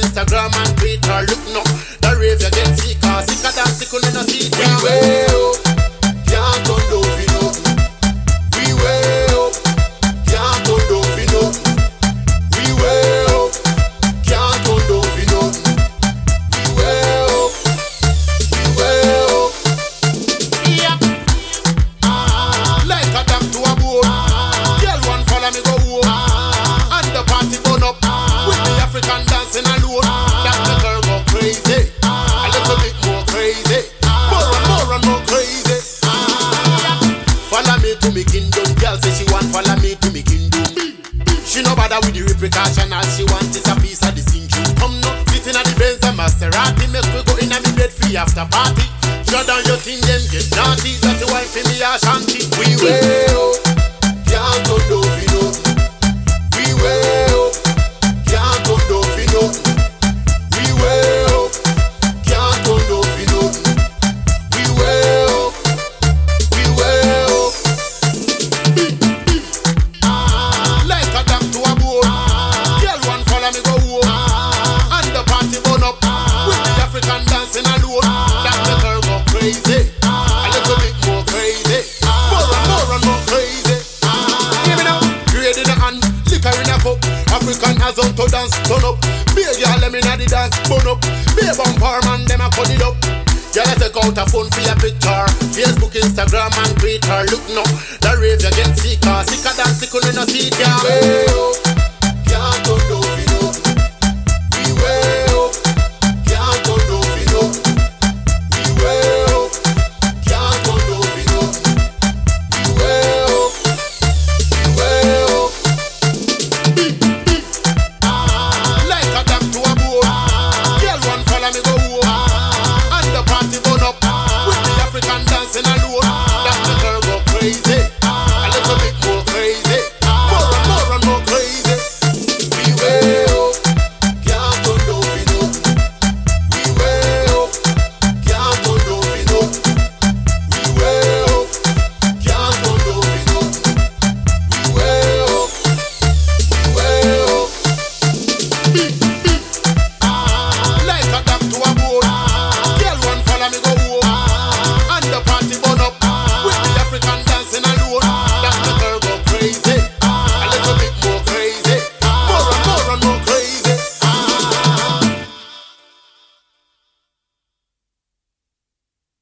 Instagram, and Twitter. Look no, the rave you get sicker. Sicker than sick on the seat. We way me kingdom. Girl say she want follow me to me kingdom. She no bother with the repercussion. All she want is a piece of the sinking. Come no, sitting at the Benz and Maserati. Make we go in a me bed free after party. Shut down your thing, them get naughty. That's wife for me a shanty. Dance, turn up. Be a girl, me know the dance, burn up. Be a bumper man, them a cut it up. Girl, I take out a phone for your picture. Facebook, Instagram, and Twitter. Look no, the rave you get sicker, sicker than sick on the seat, yeah.